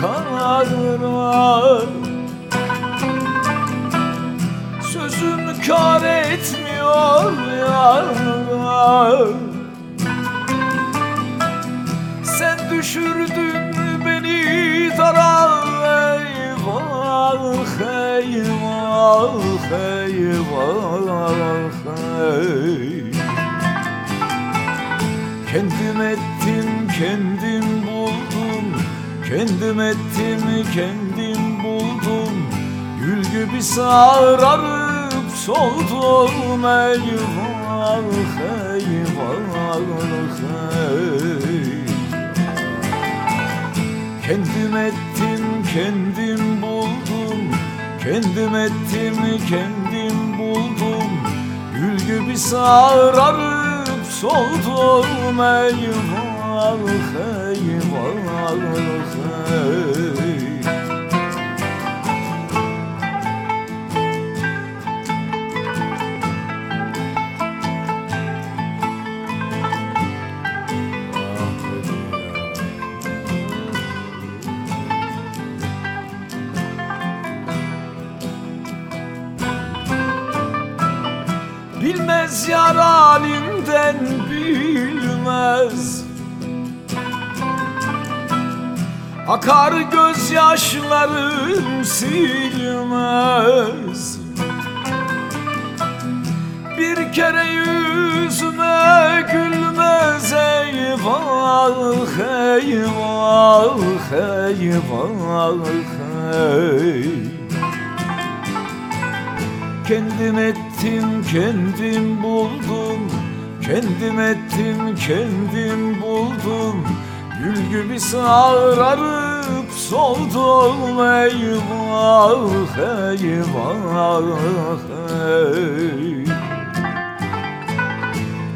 kara Sözüm kar etmiyor ya Sen düşürdün beni dara Eyvah eyvah eyvah hey. Kendim ettim kendim buldum. Kendim ettim kendim buldum. Gül gibi sararıp soldum Eyvah eyvah hey. Kendim ettim kendim buldum. Kendim ettim kendim buldum. Gül gibi sararıp soldum Eyvah eyvah hey. Bilmez yar halimden bilmez Akar gözyaşlarım silmez Bir kere yüzüme gülmez Eyvah eyvah eyvah hey. Kendim ettim, kendim buldum. Kendim ettim, kendim buldum. Gül gibi sararıp soldum Eyvah, eyvah, hey.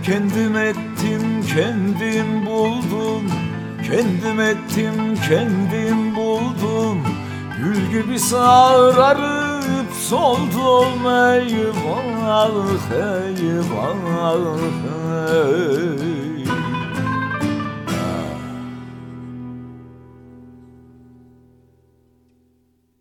Kendim ettim, kendim buldum. Kendim ettim, kendim buldum. Gül gibi sararıp soldum Eyvah, eyvah, hey.